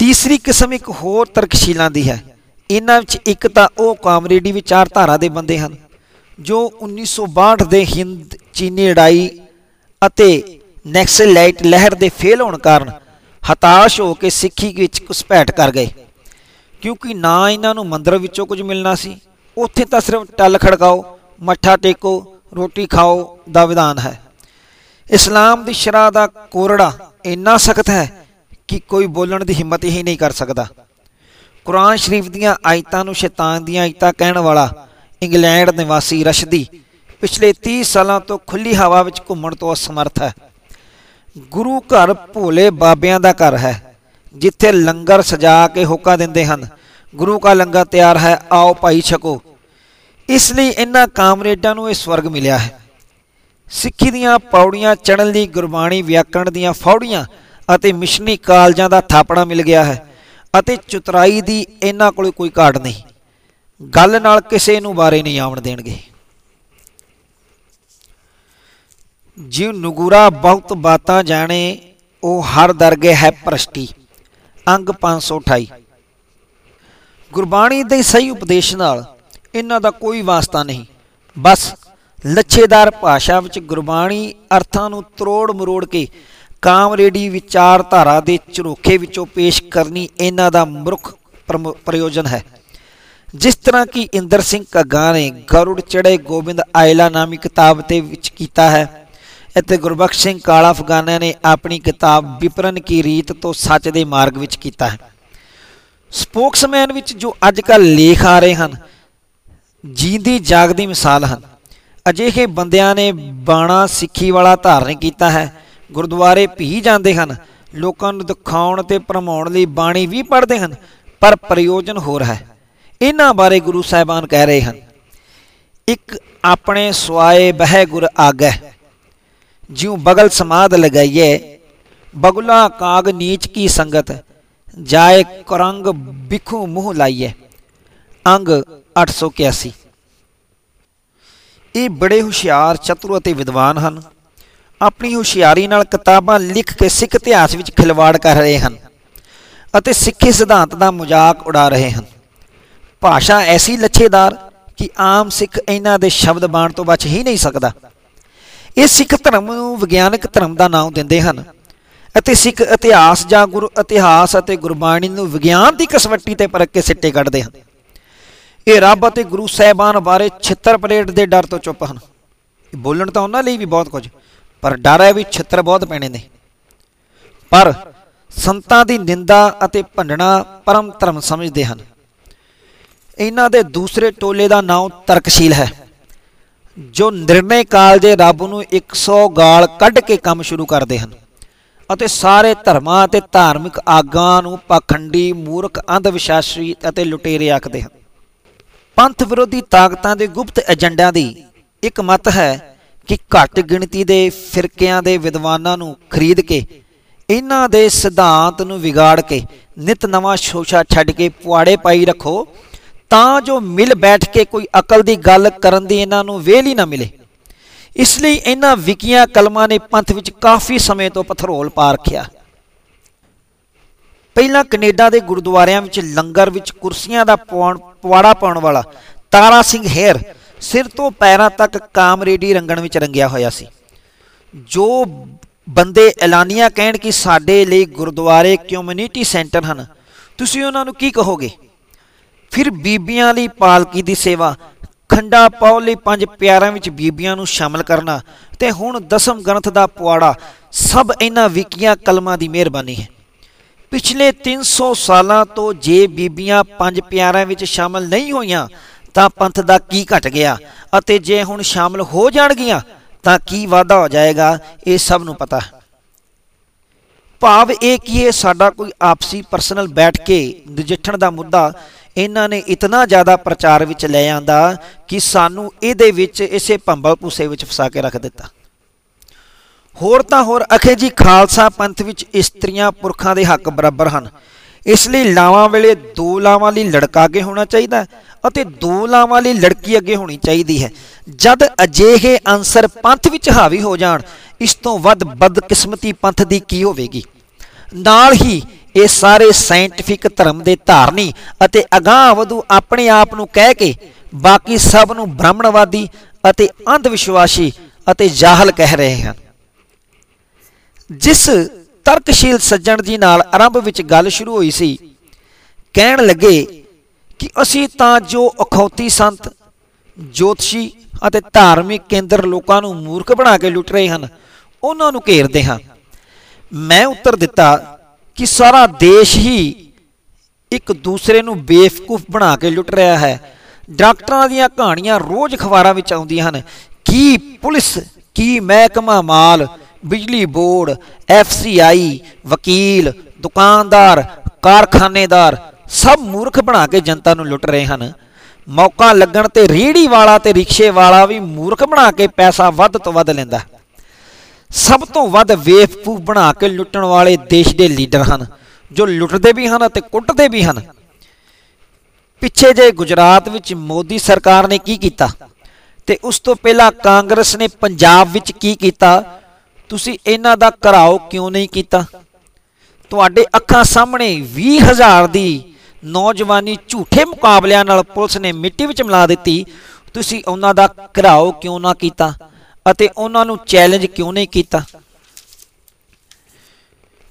ਤੀਸਰੀ ਕਿਸਮ ਇੱਕ ਹੋਰ ਤਰਕਸ਼ੀਲਾਂ ਦੀ ਹੈ। ਇਹਨਾਂ ਵਿੱਚ ਇੱਕ ਤਾਂ ਉਹ ਕਾਮਰੇਡੀ ਵਿਚਾਰਧਾਰਾ ਦੇ ਬੰਦੇ ਹਨ, ਜੋ 1962 ਦੇ ਹਿੰਦ ਚੀਨੀ ਲੜਾਈ ਅਤੇ ਨੈਕਸਲਾਈਟ ਲਹਿਰ ਦੇ ਫੇਲ ਹੋਣ ਕਾਰਨ ਹਤਾਸ਼ ਹੋ ਕੇ ਸਿੱਖੀ ਵਿੱਚ ਘੁਸਪੈਠ ਕਰ ਗਏ। ਕਿਉਂਕਿ ਨਾ ਇਹਨਾਂ ਨੂੰ ਮੰਦਰ ਵਿੱਚੋਂ ਕੁਝ ਮਿਲਣਾ ਸੀ, ਉੱਥੇ ਤਾਂ ਸਿਰਫ ਟੱਲ ਖੜਕਾਓ, ਮੱਠਾ ਟੇਕੋ, ਰੋਟੀ ਖਾਓ ਦਾ ਵਿਧਾਨ ਹੈ। ਇਸਲਾਮ ਦੀ ਸ਼ਰਾ ਦਾ ਕੋਰੜਾ ਇੰਨਾ ਸਖਤ ਹੈ ਕਿ ਕੋਈ ਬੋਲਣ ਦੀ ਹਿੰਮਤ ਹੀ ਨਹੀਂ ਕਰ ਸਕਦਾ। ਕੁਰਾਨ ਸ਼ਰੀਫ ਦੀਆਂ ਆਇਤਾਂ ਨੂੰ ਸ਼ੈਤਾਨ ਦੀਆਂ ਆਇਤਾਂ ਕਹਿਣ ਵਾਲਾ ਇੰਗਲੈਂਡ ਨਿਵਾਸੀ ਰਸ਼ਦੀ ਪਿਛਲੇ 30 ਸਾਲਾਂ ਤੋਂ ਖੁੱਲੀ ਹਵਾ ਵਿੱਚ ਘੁੰਮਣ ਤੋਂ ਅਸਮਰਥ ਹੈ। ਗੁਰੂ ਘਰ ਭੋਲੇ ਬਾਬਿਆਂ ਦਾ ਘਰ ਹੈ, ਜਿੱਥੇ ਲੰਗਰ ਸਜਾ ਕੇ ਹੋਕਾ ਦਿੰਦੇ ਹਨ। ਗੁਰੂ ਕਾ ਲੰਗਰ ਤਿਆਰ ਹੈ, ਆਓ ਭਾਈ ਛਕੋ। ਇਸ ਲਈ ਇਹਨਾਂ ਕਾਮਰੇਡਾਂ ਨੂੰ ਇਹ ਸਵਰਗ ਮਿਲਿਆ ਹੈ। ਸਿੱਖੀ ਦੀਆਂ ਪੌੜੀਆਂ ਚੜਨ ਲਈ ਗੁਰਬਾਣੀ ਵਿਆਕਰਣ ਦੀਆਂ ਫੌੜੀਆਂ ਅਤੇ ਮਿਸ਼ਨਰੀ ਕਾਲਜਾਂ ਦਾ ਥਾਪੜਾ ਮਿਲ ਗਿਆ ਹੈ ਅਤੇ ਚਤਰਾਈ ਦੀ ਇਹਨਾਂ ਕੋਲ ਕੋਈ ਘਾਟ ਨਹੀਂ। ਗੱਲ ਨਾਲ ਕਿਸੇ ਨੂੰ ਬਾਰੇ ਨਹੀਂ ਆਉਣ ਦੇਣਗੇ। ਜਿਉ ਨਗੂਰਾ ਬਹੁਤ ਬਾਤਾਂ ਜਾਣੇ, ਉਹ ਹਰ ਦਰਗੇ ਹੈ ਭ੍ਰਸ਼ਟੀ। ਅੰਗ 528 ਗੁਰਬਾਣੀ ਦੇ ਸਹੀ ਉਪਦੇਸ਼ ਨਾਲ ਇਹਨਾਂ ਦਾ ਕੋਈ ਵਾਸਤਾ ਨਹੀਂ। ਬਸ ਲੱਛੇਦਾਰ ਭਾਸ਼ਾ ਵਿੱਚ ਗੁਰਬਾਣੀ ਅਰਥਾਂ ਨੂੰ ਤਰੋੜ ਮਰੋੜ ਕੇ ਕਾਮਰੇਡੀ ਵਿਚਾਰਧਾਰਾ ਦੇ ਝਰੋਖੇ ਵਿੱਚੋਂ ਪੇਸ਼ ਕਰਨੀ ਇਹਨਾਂ ਦਾ ਮੁੱਖ ਪ੍ਰਯੋਜਨ ਹੈ। ਜਿਸ ਤਰ੍ਹਾਂ ਕਿ ਇੰਦਰ ਸਿੰਘ ਘੱਗਾ ਨੇ ਗਰੁੜ ਚੜੇ ਗੋਬਿੰਦ ਆਇਲਾ ਨਾਮੀ ਕਿਤਾਬ ਤੇ ਵਿੱਚ ਕੀਤਾ ਹੈ ਅਤੇ ਗੁਰਬਖਸ਼ ਸਿੰਘ ਕਾਲਾ ਅਫਗਾਨਾ ਨੇ ਆਪਣੀ ਕਿਤਾਬ ਵਿਪਰਨ ਕੀ ਰੀਤ ਤੋਂ ਸੱਚ ਦੇ ਮਾਰਗ ਵਿੱਚ ਕੀਤਾ ਹੈ। ਸਪੋਕਸਮੈਨ ਵਿੱਚ ਜੋ ਅੱਜ ਕੱਲ ਲੇਖ ਆ ਰਹੇ ਹਨ, ਜੀਂਦੀ ਜਾਗਦੀ ਮਿਸਾਲ ਹਨ। ਅਜਿਹੇ ਬੰਦਿਆਂ ਨੇ ਬਾਣਾ ਸਿੱਖੀ ਵਾਲਾ ਧਾਰਨ ਕੀਤਾ ਹੈ ਗੁਰਦੁਆਰੇ ਭੀ ਜਾਂਦੇ ਹਨ। ਲੋਕਾਂ ਨੂੰ ਦਿਖਾਉਣ ਤੇ ਭਰਮਾਉਣ ਲਈ ਬਾਣੀ ਵੀ ਪੜ੍ਹਦੇ ਹਨ, ਪਰ ਪ੍ਰਯੋਜਨ ਹੋਰ ਹੈ। ਇਹਨਾਂ ਬਾਰੇ ਗੁਰੂ ਸਾਹਿਬਾਨ ਕਹਿ ਰਹੇ ਹਨ, ਇੱਕ ਆਪਣੇ ਸਵਾਏ ਬਹਿ ਗੁਰ ਆਗੈ, ਜਿਉ ਬਗਲ ਸਮਾਦ ਲਗਾਈਏ, ਬਗੁਲਾ ਕਾਗ ਨੀਚ ਕੀ ਸੰਗਤ, ਜਾਏ ਕਰੰਗ ਬਿਖੂ ਮੂੰਹ ਲਾਈਏ। ਅੰਗ 881 ਇਹ ਬੜੇ ਹੁਸ਼ਿਆਰ, ਚਤੁਰ ਅਤੇ ਵਿਦਵਾਨ ਹਨ। ਆਪਣੀ ਹੁਸ਼ਿਆਰੀ ਨਾਲ ਕਿਤਾਬਾਂ ਲਿਖ ਕੇ ਸਿੱਖ ਇਤਿਹਾਸ ਵਿੱਚ ਖਿਲਵਾੜ ਕਰ ਰਹੇ ਹਨ ਅਤੇ ਸਿੱਖੀ ਸਿਧਾਂਤ ਦਾ ਮਜ਼ਾਕ ਉਡਾ ਰਹੇ ਹਨ। ਭਾਸ਼ਾ ਐਸੀ ਲੱਛੇਦਾਰ ਕਿ ਆਮ ਸਿੱਖ ਇਹਨਾਂ ਦੇ ਸ਼ਬਦ ਬਾਣ ਤੋਂ ਬਚ ਹੀ ਨਹੀਂ ਸਕਦਾ। ਇਹ ਸਿੱਖ ਧਰਮ ਨੂੰ ਵਿਗਿਆਨਕ ਧਰਮ ਦਾ ਨਾਮ ਦਿੰਦੇ ਹਨ ਅਤੇ ਸਿੱਖ ਇਤਿਹਾਸ ਜਾਂ ਗੁਰੂ ਇਤਿਹਾਸ ਅਤੇ ਗੁਰਬਾਣੀ ਨੂੰ ਵਿਗਿਆਨ ਦੀ ਕਸਵੱਟੀ ਤੇ ਪਰਖ ਕੇ ਸਿੱਟੇ ਕੱਢਦੇ ਹਨ। ਇਹ ਰੱਬ ਅਤੇ ਗੁਰੂ ਸਾਹਿਬਾਨ ਬਾਰੇ ਛਿੱਤਰ ਪਰੇਡ ਦੇ ਡਰ ਤੋਂ ਚੁੱਪ ਹਨ। ਬੋਲਣ ਤਾਂ ਉਹਨਾਂ ਲਈ ਵੀ ਬਹੁਤ ਕੁਝ ਪਰ ਡਰ ਹੈ ਵੀ ਛਿੱਤਰ ਬਹੁਤ ਪੈਣੇ ਨੇ। ਪਰ ਸੰਤਾਂ ਦੀ ਨਿੰਦਾ ਅਤੇ ਭੰਡਣਾ ਪਰਮ ਧਰਮ ਸਮਝਦੇ ਹਨ। ਇਹਨਾਂ ਦੇ ਦੂਸਰੇ ਟੋਲੇ ਦਾ ਨਾਮ ਤਰਕਸ਼ੀਲ ਹੈ। ਜੋ ਨਿਰਣੇ ਕਾਲ ਦੇ ਰੱਬ ਨੂੰ 100 ਗਾਲ ਕੱਢ ਕੇ ਕੰਮ ਸ਼ੁਰੂ ਕਰਦੇ ਹਨ ਅਤੇ ਸਾਰੇ ਧਰਮਾਂ ਅਤੇ ਧਾਰਮਿਕ ਆਗਾਂ ਨੂੰ ਪਖੰਡੀ, ਮੂਰਖ ਅੰਧ ਵਿਸ਼ਵਾਸੀ ਅਤੇ ਲੁਟੇਰੇ ਆਖਦੇ ਹਨ। ਪੰਥ ਵਿਰੋਧੀ ਤਾਕਤਾਂ ਦੇ ਗੁਪਤ ਏਜੰਡਿਆਂ ਦੀ ਇੱਕ ਮਤ ਹੈ ਕਿ ਘੱਟ ਗਿਣਤੀ ਦੇ ਫਿਰਕਿਆਂ ਦੇ ਵਿਦਵਾਨਾਂ ਨੂੰ ਖਰੀਦ ਕੇ, ਇਹਨਾਂ ਦੇ ਸਿਧਾਂਤ ਨੂੰ ਵਿਗਾੜ ਕੇ, ਨਿਤ ਨਵਾਂ ਸ਼ੋਸ਼ਾ ਛੱਡ ਕੇ ਪੁਆੜੇ ਪਾਈ ਰੱਖੋ, ਤਾਂ ਜੋ ਮਿਲ ਬੈਠ ਕੇ ਕੋਈ ਅਕਲ ਦੀ ਗੱਲ ਕਰਨ ਦੀ ਇਹਨਾਂ ਨੂੰ ਵੇਲ ਹੀ ਨਾ ਮਿਲੇ। ਇਸ ਲਈ ਇਹਨਾਂ ਵਿਕੀਆਂ ਕਲਮਾਂ ਨੇ ਪੰਥ ਵਿੱਚ ਕਾਫੀ ਸਮੇਂ ਤੋਂ ਪਥਰੋਲ ਪਾ ਰੱਖਿਆ। ਪਹਿਲਾਂ ਕੈਨੇਡਾ ਦੇ ਗੁਰਦੁਆਰਿਆਂ ਵਿੱਚ ਲੰਗਰ ਵਿੱਚ ਕੁਰਸੀਆਂ ਦਾ ਪਵਾਉਣ ਪਵਾੜਾ ਪਾਉਣ ਵਾਲਾ ਤਾਰਾ ਸਿੰਘ ਹੈਰ ਸਿਰ ਤੋਂ ਪੈਰਾਂ ਤੱਕ ਕਾਮਰੇਡੀ ਰੰਗਣ ਵਿੱਚ ਰੰਗਿਆ ਹੋਇਆ ਸੀ। ਜੋ ਬੰਦੇ ਐਲਾਨੀਆਂ ਕਹਿਣ ਕਿ ਸਾਡੇ ਲਈ ਗੁਰਦੁਆਰੇ ਕਮਿਊਨਿਟੀ ਸੈਂਟਰ ਹਨ, ਤੁਸੀਂ ਉਹਨਾਂ ਨੂੰ ਕੀ ਕਹੋਗੇ? ਫਿਰ ਬੀਬੀਆਂ ਲਈ ਪਾਲਕੀ ਦੀ ਸੇਵਾ, ਖੰਡਾ ਪਾਉ ਲਈ ਪੰਜ ਪਿਆਰਿਆਂ ਵਿੱਚ ਬੀਬੀਆਂ ਨੂੰ ਸ਼ਾਮਲ ਕਰਨਾ ਤੇ ਹੁਣ ਦਸਮ ਗ੍ਰੰਥ ਦਾ ਪੁਆੜਾ, ਸਭ ਇਹਨਾਂ ਵਿਕੀਆਂ ਕਲਮਾਂ ਦੀ ਮਿਹਰਬਾਨੀ ਹੈ। ਪਿਛਲੇ 300 ਸਾਲਾਂ ਤੋਂ ਜੇ ਬੀਬੀਆਂ ਪੰਜ ਪਿਆਰਿਆਂ ਵਿੱਚ ਸ਼ਾਮਲ ਨਹੀਂ ਹੋਈਆਂ ਤਾਂ ਪੰਥ ਦਾ ਕੀ ਘਟ ਗਿਆ ਅਤੇ ਜੇ ਹੁਣ ਸ਼ਾਮਲ ਹੋ ਜਾਣਗੀਆਂ, ਤਾਂ ਕੀ ਵਾਧਾ ਹੋ ਜਾਏਗਾ, ਇਹ ਸਭ ਨੂੰ ਪਤਾ। ਹੈ ਭਾਵ ਇਹ ਕਿ ਇਹ ਸਾਡਾ ਕੋਈ ਆਪਸੀ ਪਰਸਨਲ ਬੈਠ ਕੇ ਨਜਿੱਠਣ ਦਾ ਮੁੱਦਾ ਇਹਨਾਂ ਨੇ ਇਤਨਾ ਜ਼ਿਆਦਾ ਪ੍ਰਚਾਰ ਵਿੱਚ ਲੈ ਆਂਦਾ ਕਿ ਸਾਨੂੰ ਇਹਦੇ ਵਿੱਚ ਇਸੇ ਭੰਬਲ ਭੂਸੇ ਵਿੱਚ ਫਸਾ ਕੇ ਰੱਖ ਦਿੱਤਾ। ਹੋਰ ਤਾਂ ਹੋਰ ਅਖੇ ਜੀ ਖਾਲਸਾ ਪੰਥ ਵਿੱਚ ਇਸਤਰੀਆਂ ਪੁਰਖਾਂ ਦੇ ਹੱਕ ਬਰਾਬਰ ਹਨ। ਇਸ ਲਈ ਲਾਵਾਂ ਵੇਲੇ ਦੋ ਲਾਵਾਂ ਲਈ ਲੜਕਾ ਅੱਗੇ ਹੋਣਾ ਚਾਹੀਦਾ ਅਤੇ ਦੋ ਲਾਵਾਂ ਲਈ ਲੜਕੀ ਅੱਗੇ ਹੋਣੀ ਚਾਹੀਦੀ ਹੈ। ਜਦ ਅਜਿਹੇ ਅੰਸਰ ਪੰਥ ਵਿੱਚ ਹਾਵੀ ਹੋ ਜਾਣ, ਇਸ ਤੋਂ ਵੱਧ ਬਦਕਿਸਮਤੀ ਪੰਥ ਦੀ ਕੀ ਹੋਵੇਗੀ? ਨਾਲ ਹੀ ਇਹ ਸਾਰੇ ਸਾਇੰਟਿਫਿਕ ਧਰਮ ਦੇ ਧਾਰਨੀ ਅਤੇ ਅਗਾਹ ਵਧੂ ਆਪਣੇ ਆਪ ਨੂੰ ਕਹਿ ਕੇ ਬਾਕੀ ਸਭ ਨੂੰ ਬ੍ਰਾਹਮਣਵਾਦੀ ਅਤੇ ਅੰਧ ਵਿਸ਼ਵਾਸੀ ਅਤੇ ਜਾਹਲ ਕਹਿ ਰਹੇ ਹਨ। ਜਿਸ ਤਰਕਸ਼ੀਲ ਸੱਜਣ ਜੀ ਨਾਲ ਆਰੰਭ ਵਿੱਚ ਗੱਲ ਸ਼ੁਰੂ ਹੋਈ ਸੀ। ਕਹਿਣ ਲੱਗੇ ਕਿ ਅਸੀਂ ਤਾਂ ਜੋ ਅਖੌਤੀ ਸੰਤ, ਜੋਤਸ਼ੀ ਅਤੇ ਧਾਰਮਿਕ ਕੇਂਦਰ ਲੋਕਾਂ ਨੂੰ ਮੂਰਖ ਬਣਾ ਕੇ ਲੁੱਟ ਰਹੇ ਹਨ, ਉਹਨਾਂ ਨੂੰ ਘੇਰਦੇ ਹਾਂ। ਮੈਂ ਉੱਤਰ ਦਿੱਤਾ ਕਿ ਸਾਰਾ ਦੇਸ਼ ਹੀ ਇੱਕ ਦੂਸਰੇ ਨੂੰ ਬੇਵਕੂਫ ਬਣਾ ਕੇ ਲੁੱਟ ਰਿਹਾ ਹੈ। ਡਾਕਟਰਾਂ ਦੀਆਂ ਕਹਾਣੀਆਂ ਰੋਜ਼ ਅਖਬਾਰਾਂ ਵਿੱਚ ਆਉਂਦੀਆਂ ਹਨ। ਕੀ ਪੁਲਿਸ, ਕੀ ਮਹਿਕਮਾ ਮਾਲ ਬਿਜਲੀ ਬੋਰਡ ਐਫਸੀਆਈ ਵਕੀਲ, ਦੁਕਾਨਦਾਰ, ਕਾਰਖਾਨੇਦਾਰ, ਸਭ ਮੂਰਖ ਬਣਾ ਕੇ ਜਨਤਾ ਨੂੰ ਲੁੱਟ ਰਹੇ ਹਨ। ਮੌਕਾ ਲੱਗਣ ਤੇ ਰੇੜੀ ਵਾਲਾ ਤੇ ਰਿਕਸ਼ੇ ਵਾਲਾ ਵੀ ਮੂਰਖ ਬਣਾ ਕੇ ਪੈਸਾ ਵੱਧ ਤੋਂ ਵੱਧ ਲੈਂਦਾ ਸਭ ਤੋਂ ਵੱਧ ਵੇਫਕੂਫ ਬਣਾ ਕੇ ਲੁੱਟਣ ਵਾਲੇ ਦੇਸ਼ ਦੇ ਲੀਡਰ ਹਨ, ਜੋ ਲੁੱਟਦੇ ਵੀ ਹਨ ਅਤੇ ਕੁੱਟਦੇ ਵੀ ਹਨ। ਪਿੱਛੇ ਜੇ ਗੁਜਰਾਤ ਵਿੱਚ ਮੋਦੀ ਸਰਕਾਰ ਨੇ ਕੀ ਕੀਤਾ? ਤੇ ਉਸ ਤੋਂ ਪਹਿਲਾਂ ਕਾਂਗਰਸ ਨੇ ਪੰਜਾਬ ਵਿੱਚ ਕੀ ਕੀਤਾ? ਤੁਸੀਂ ਇਹਨਾਂ ਦਾ ਘਰਾਓ ਕਿਉਂ ਨਹੀਂ ਕੀਤਾ? ਤੁਹਾਡੇ ਅੱਖਾਂ ਸਾਹਮਣੇ 20000 ਦੀ ਨੌਜਵਾਨੀ ਝੂਠੇ ਮੁਕਾਬਲਿਆਂ ਨਾਲ ਪੁਲਿਸ ਨੇ ਮਿੱਟੀ ਵਿੱਚ ਮਿਲਾ ਦਿੱਤੀ। ਤੁਸੀਂ ਉਹਨਾਂ ਦਾ ਘਰਾਓ ਕਿਉਂ ਨਾ ਕੀਤਾ ਅਤੇ ਉਹਨਾਂ ਨੂੰ ਚੈਲੰਜ ਕਿਉਂ ਨਹੀਂ ਕੀਤਾ?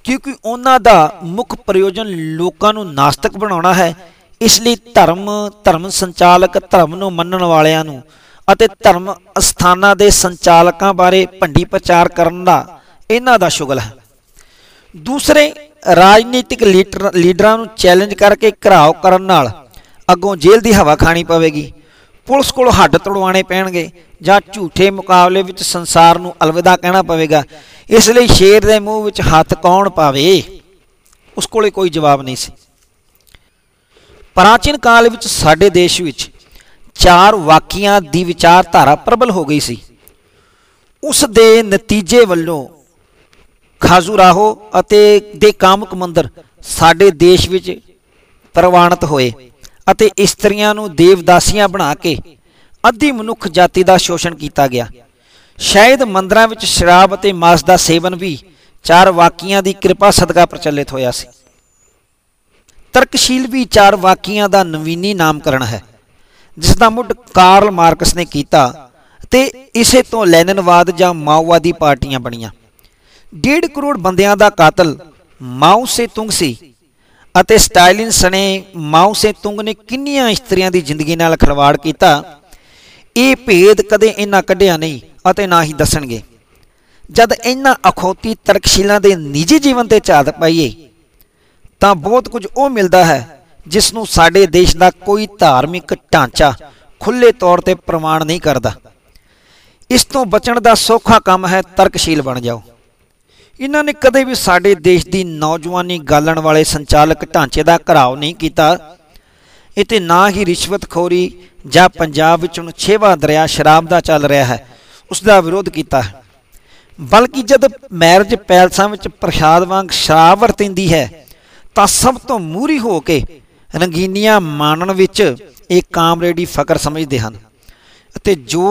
ਕਿਉਂਕਿ ਉਹਨਾਂ ਦਾ ਮੁੱਖ ਪ੍ਰਯੋਜਨ ਲੋਕਾਂ ਨੂੰ ਨਾਸਤਕ ਬਣਾਉਣਾ ਹੈ। ਇਸ ਲਈ ਧਰਮ ਧਰਮ ਸੰਚਾਲਕ, ਧਰਮ ਨੂੰ ਮੰਨਣ ਵਾਲਿਆਂ ਨੂੰ ਅਤੇ ਧਰਮ ਅਸਥਾਨਾਂ ਦੇ ਸੰਚਾਲਕਾਂ ਬਾਰੇ ਭੰਡੀ ਪ੍ਰਚਾਰ ਕਰਨ ਦਾ ਇਹਨਾਂ ਦਾ ਸ਼ੁਗਲ ਹੈ। ਦੂਸਰੇ, ਰਾਜਨੀਤਿਕ ਲੀਡਰਾਂ ਨੂੰ ਚੈਲੰਜ ਕਰਕੇ ਘਰਾਓ ਕਰਨ ਨਾਲ ਅੱਗੋਂ ਜੇਲ੍ਹ ਦੀ ਹਵਾ ਖਾਣੀ ਪਵੇਗੀ। ਪੁਲਿਸ ਕੋਲ ਹੱਡ ਤੜਵਾਣੇ ਪੈਣਗੇ ਜਾਂ ਝੂਠੇ ਮੁਕਾਬਲੇ ਵਿੱਚ ਸੰਸਾਰ ਨੂੰ ਅਲਵਿਦਾ ਕਹਿਣਾ ਪਵੇਗਾ। ਇਸ ਲਈ ਸ਼ੇਰ ਦੇ ਮੂੰਹ ਵਿੱਚ ਹੱਥ ਕੌਣ ਪਾਵੇ? ਉਸ ਕੋਲੇ ਕੋਈ ਜਵਾਬ ਨਹੀਂ ਸੀ। ਪ੍ਰਾਚੀਨ ਕਾਲ ਵਿੱਚ ਸਾਡੇ ਦੇਸ਼ ਵਿੱਚ ਚਾਰ ਵਾਕਿਆਂ ਦੀ ਵਿਚਾਰਧਾਰਾ ਪ੍ਰਬਲ ਹੋ ਗਈ ਸੀ। ਉਸ ਦੇ ਨਤੀਜੇ ਵੱਲੋਂ ਖਾਜ਼ੂਰਾਹੋ ਅਤੇ ਦੇ ਕਾਮਕ ਮੰਦਰ ਸਾਡੇ ਦੇਸ਼ ਵਿੱਚ ਪ੍ਰਵਾਨਿਤ ਹੋਏ ਅਤੇ ਇਸਤਰੀਆਂ ਨੂੰ ਦੇਵਦਾਸੀਆਂ ਬਣਾ ਕੇ ਅੱਧੀ ਮਨੁੱਖ ਜਾਤੀ ਦਾ ਸ਼ੋਸ਼ਣ ਕੀਤਾ ਗਿਆ। ਸ਼ਾਇਦ ਮੰਦਰਾਂ ਵਿੱਚ ਸ਼ਰਾਬ ਅਤੇ ਮਾਸ ਦਾ ਸੇਵਨ ਵੀ ਚਾਰ ਵਾਕੀਆਂ ਦੀ ਕਿਰਪਾ ਸਦਕਾ ਪ੍ਰਚਲਿਤ ਹੋਇਆ ਸੀ। ਤਰਕਸ਼ੀਲ ਵੀ ਚਾਰ ਵਾਕੀਆਂ ਦਾ ਨਵੀਨੀ ਨਾਮਕਰਨ ਹੈ। ਜਿਸ ਦਾ ਮੁੱਢ ਕਾਰਲ ਮਾਰਕਸ ਨੇ ਕੀਤਾ ਤੇ ਇਸੇ ਤੋਂ ਲੈਨਨਵਾਦ ਜਾਂ ਮਾਓਵਾਦੀ ਪਾਰਟੀਆਂ ਬਣੀਆਂ। 1.5 ਕਰੋੜ ਬੰਦਿਆਂ ਦਾ ਕਾਤਲ ਮਾਓ ਸੇ ਤੁੰਗ ਸੀ ਅਤੇ ਸਟਾਲਿਨ ਸਣੇ ਮਾਓ ਸੇ ਤੁੰਗ ਨੇ ਕਿੰਨੀਆਂ ਇਸਤਰੀਆਂ ਦੀ ਜ਼ਿੰਦਗੀ ਨਾਲ ਖਿਲਵਾੜ ਕੀਤਾ, ਇਹ ਭੇਦ ਕਦੇ ਇਹਨਾਂ ਕੱਢਿਆ ਨਹੀਂ ਅਤੇ ਨਾ ਹੀ ਦੱਸਣਗੇ। ਜਦ ਇਹਨਾਂ ਅਖੌਤੀ ਤਰਕਸ਼ੀਲਾਂ ਦੇ ਨਿੱਜੀ ਜੀਵਨ ਤੇ ਝਾਤ ਪਾਈਏ, ਤਾਂ ਬਹੁਤ ਕੁਝ ਉਹ ਮਿਲਦਾ ਹੈ ਜਿਸ ਨੂੰ ਸਾਡੇ ਦੇਸ਼ ਦਾ ਕੋਈ ਧਾਰਮਿਕ ਢਾਂਚਾ ਖੁੱਲੇ ਤੌਰ ਤੇ ਪ੍ਰਮਾਣ ਨਹੀਂ ਕਰਦਾ। ਇਸ ਤੋਂ ਬਚਣ ਦਾ ਸੌਖਾ ਕੰਮ ਹੈ ਤਰਕਸ਼ੀਲ ਬਣ ਜਾਓ। ਇਹਨਾਂ ਨੇ ਕਦੇ ਵੀ ਸਾਡੇ ਦੇਸ਼ ਦੀ ਨੌਜਵਾਨੀ ਗਾਲਣ ਵਾਲੇ ਸੰਚਾਲਕ ਢਾਂਚੇ ਦਾ ਘਰਾਓ ਨਹੀਂ ਕੀਤਾ। ਇਤੇ ਨਾ ਹੀ ਰਿਸ਼ਵਤਖੋਰੀ ਜਾਂ ਪੰਜਾਬ ਵਿੱਚ ਹੁਣ ਛੇਵਾਂ ਦਰਿਆ ਸ਼ਰਾਬ ਦਾ ਚੱਲ ਰਿਹਾ ਹੈ, ਉਸ ਦਾ ਵਿਰੋਧ ਕੀਤਾ ਹੈ। ਬਲਕਿ ਜਦ ਮੈਰਿਜ ਪੈਲਸਾਂ ਵਿੱਚ ਪ੍ਰਸ਼ਾਦ ਵਾਂਗ ਸ਼ਰਾਬ ਵਰਤਿੰਦੀ ਹੈ, ਤਾਂ ਸਭ ਤੋਂ ਮੂਰੀ ਹੋ ਕੇ ਰੰਗੀਨੀਆਂ ਮਾਣਨ ਵਿੱਚ ਇਹ ਕਾਮਰੇਡੀ ਫਕਰ ਸਮਝਦੇ ਹਨ ਅਤੇ ਜੋ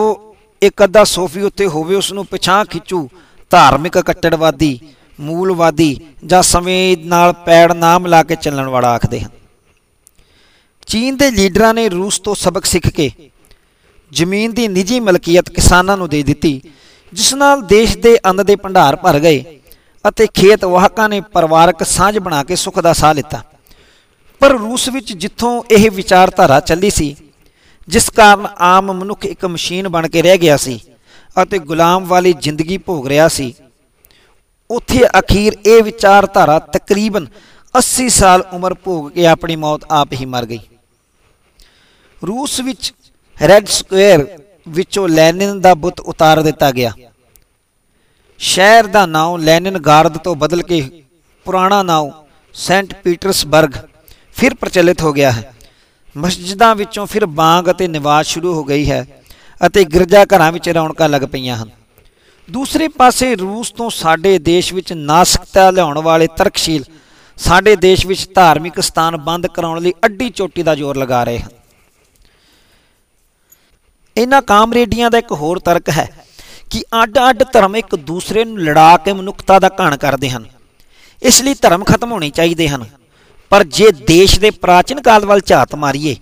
ਇੱਕ ਅੱਧਾ ਸੋਫੀ ਉੱਤੇ ਹੋਵੇ ਉਸ ਨੂੰ ਪਛਾਂ ਖਿੱਚੂ, ਧਾਰਮਿਕ ਕੱਟੜਵਾਦੀ, ਮੂਲਵਾਦੀ ਜਾਂ ਸਮੇਂ ਨਾਲ ਪੈੜ ਨਾ ਮਿਲਾ ਕੇ ਚੱਲਣ ਵਾਲਾ ਆਖਦੇ ਹਨ। ਚੀਨ ਦੇ ਲੀਡਰਾਂ ਨੇ ਰੂਸ ਤੋਂ ਸਬਕ ਸਿੱਖ ਕੇ ਜ਼ਮੀਨ ਦੀ ਨਿੱਜੀ ਮਲਕੀਅਤ ਕਿਸਾਨਾਂ ਨੂੰ ਦੇ ਦਿੱਤੀ, ਜਿਸ ਨਾਲ ਦੇਸ਼ ਦੇ ਅੰਨ ਦੇ ਭੰਡਾਰ ਭਰ ਗਏ ਅਤੇ ਖੇਤ ਵਾਹਕਾਂ ਨੇ ਪਰਿਵਾਰਕ ਸਾਂਝ ਬਣਾ ਕੇ ਸੁੱਖ ਦਾ ਸਾਹ ਲਿੱਤਾ। ਪਰ ਰੂਸ ਵਿੱਚ ਜਿੱਥੋਂ ਇਹ ਵਿਚਾਰਧਾਰਾ ਚੱਲੀ ਸੀ, ਜਿਸ ਕਾਰਨ ਆਮ ਮਨੁੱਖ ਇੱਕ ਮਸ਼ੀਨ ਬਣ ਕੇ ਰਹਿ ਗਿਆ ਸੀ ਅਤੇ ਗੁਲਾਮ ਵਾਲੀ ਜ਼ਿੰਦਗੀ ਭੋਗ ਰਿਹਾ ਸੀ। ਉੱਥੇ ਅਖੀਰ ਇਹ ਵਿਚਾਰਧਾਰਾ ਤਕਰੀਬਨ 80 ਸਾਲ ਉਮਰ ਭੋਗ ਕੇ ਆਪਣੀ ਮੌਤ ਆਪ ਹੀ ਮਰ ਗਈ। ਰੂਸ ਵਿੱਚ ਰੈੱਡ ਸਕੁਅਰ ਵਿੱਚੋਂ ਲੈਨਿਨ ਦਾ ਬੁੱਤ ਉਤਾਰ ਦਿੱਤਾ ਗਿਆ। ਸ਼ਹਿਰ ਦਾ ਨਾਮ ਲੈਨਿਨਗਾਰਡ ਤੋਂ ਬਦਲ ਕੇ ਪੁਰਾਣਾ ਨਾਮ ਸੈਂਟ ਪੀਟਰਸਬਰਗ ਫਿਰ ਪ੍ਰਚਲਿਤ ਹੋ ਗਿਆ ਹੈ। ਮਸਜਿਦਾਂ ਵਿੱਚੋਂ ਫਿਰ ਬਾਗ ਅਤੇ ਨਿਵਾਸ ਸ਼ੁਰੂ ਹੋ ਗਈ ਹੈ ਅਤੇ ਗਿਰਜਾ ਘਰਾਂ ਵਿੱਚ ਰੌਣਕਾਂ ਲੱਗ ਪਈਆਂ ਹਨ। ਦੂਸਰੇ ਪਾਸੇ ਰੂਸ ਤੋਂ ਸਾਡੇ ਦੇਸ਼ ਵਿੱਚ ਨਾਸਕਤਾ ਲਿਆਉਣ ਵਾਲੇ ਤਰਕਸ਼ੀਲ ਸਾਡੇ ਦੇਸ਼ ਵਿੱਚ ਧਾਰਮਿਕ ਸਥਾਨ ਬੰਦ ਕਰਾਉਣ ਲਈ ਅੱਡੀ ਚੋਟੀ ਦਾ ਜ਼ੋਰ ਲਗਾ ਰਹੇ ਹਨ। ਇਹਨਾਂ ਕਾਮਰੇਡੀਆਂ ਦਾ ਇੱਕ ਹੋਰ ਤਰਕ ਹੈ ਕਿ ਅੱਡ-ਅੱਡ ਧਰਮ ਇੱਕ ਦੂਸਰੇ ਨੂੰ ਲੜਾ ਕੇ ਮਨੁੱਖਤਾ ਦਾ ਘਾਣ ਕਰਦੇ ਹਨ। ਇਸ ਲਈ ਧਰਮ ਖਤਮ ਹੋਣੇ ਚਾਹੀਦੇ ਹਨ। ਪਰ ਜੇ ਦੇਸ਼ ਦੇ ਪ੍ਰਾਚੀਨ ਕਾਲ ਵੱਲ ਝਾਤ ਮਾਰੀਏ,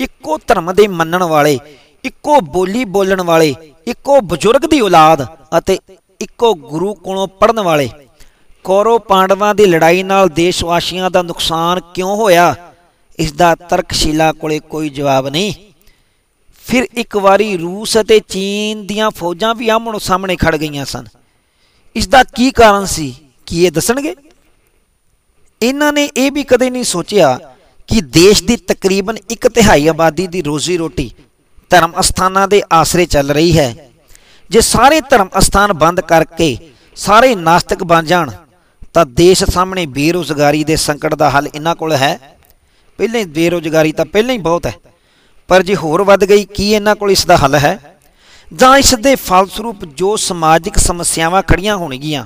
ਇੱਕੋ ਧਰਮ ਦੇ ਮੰਨਣ ਵਾਲੇ, ਇੱਕੋ ਬੋਲੀ ਬੋਲਣ ਵਾਲੇ, ਇੱਕੋ ਬਜ਼ੁਰਗ ਦੀ ਔਲਾਦ ਅਤੇ ਇੱਕੋ ਗੁਰੂ ਕੋਲੋਂ ਪੜਨ ਵਾਲੇ, ਕੌਰਵ ਪਾਂਡਵਾਂ ਦੀ ਲੜਾਈ ਨਾਲ ਦੇਸ਼ ਵਾਸੀਆਂ ਦਾ ਨੁਕਸਾਨ ਕਿਉਂ ਹੋਇਆ? ਇਸ ਦਾ ਤਰਕਸ਼ੀਲਾ ਕੋਲੇ ਕੋਈ ਜਵਾਬ ਨਹੀਂ। ਫਿਰ ਇੱਕ ਵਾਰੀ ਰੂਸ ਅਤੇ ਚੀਨ ਦੀਆਂ ਫੌਜਾਂ ਵੀ ਆਮਣੋ ਸਾਹਮਣੇ ਖੜ ਗਈਆਂ ਸਨ। ਇਸ ਦਾ ਕੀ ਕਾਰਨ ਸੀ? ਕੀ ਇਹ ਦੱਸਣਗੇ? ਇਹਨਾਂ ਨੇ ਇਹ ਵੀ ਕਦੇ ਨਹੀਂ ਸੋਚਿਆ ਕਿ ਦੇਸ਼ ਦੀ ਤਕਰੀਬਨ ਇੱਕ ਤਿਹਾਈ ਆਬਾਦੀ ਦੀ ਰੋਜ਼ੀ ਰੋਟੀ ਧਰਮ ਅਸਥਾਨਾਂ ਦੇ ਆਸਰੇ ਚੱਲ ਰਹੀ ਹੈ। ਜੇ ਸਾਰੇ ਧਰਮ ਅਸਥਾਨ ਬੰਦ ਕਰਕੇ ਸਾਰੇ ਨਾਸਤਿਕ ਬਣ ਜਾਣ, ਤਾਂ ਦੇਸ਼ ਸਾਹਮਣੇ ਬੇਰੋਜ਼ਗਾਰੀ ਦੇ ਸੰਕਟ ਦਾ ਹੱਲ ਇਹਨਾਂ ਕੋਲ ਹੈ। ਪਹਿਲਾਂ ਹੀ ਬੇਰੋਜ਼ਗਾਰੀ ਤਾਂ ਪਹਿਲਾਂ ਹੀ ਬਹੁਤ ਹੈ, ਪਰ ਜੇ ਹੋਰ ਵੱਧ ਗਈ, ਕੀ ਇਹਨਾਂ ਕੋਲ ਇਸ ਦਾ ਹੱਲ ਹੈ? ਜਾਂ ਇਸ ਦੇ ਫਲਸਰੂਪ ਜੋ ਸਮਾਜਿਕ ਸਮੱਸਿਆਵਾਂ ਖੜੀਆਂ ਹੋਣਗੀਆਂ,